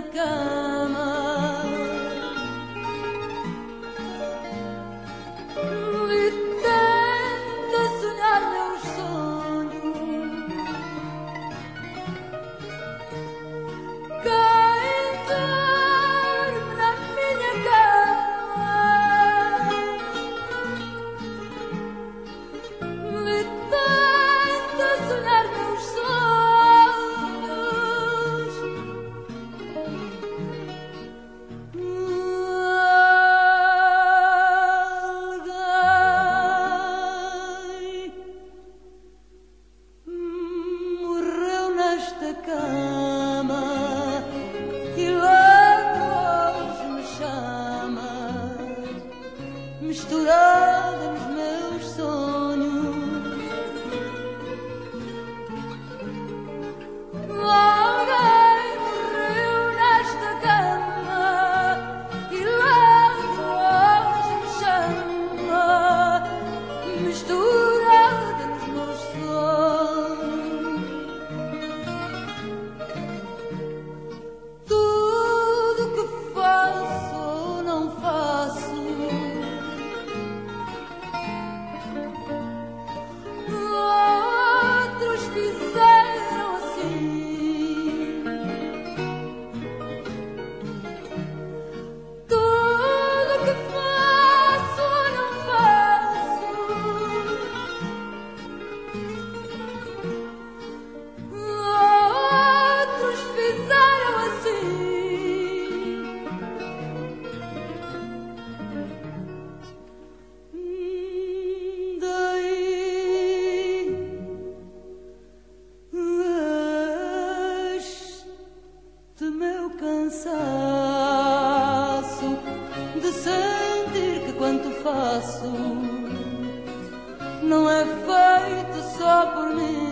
ago. não é feito só por mim.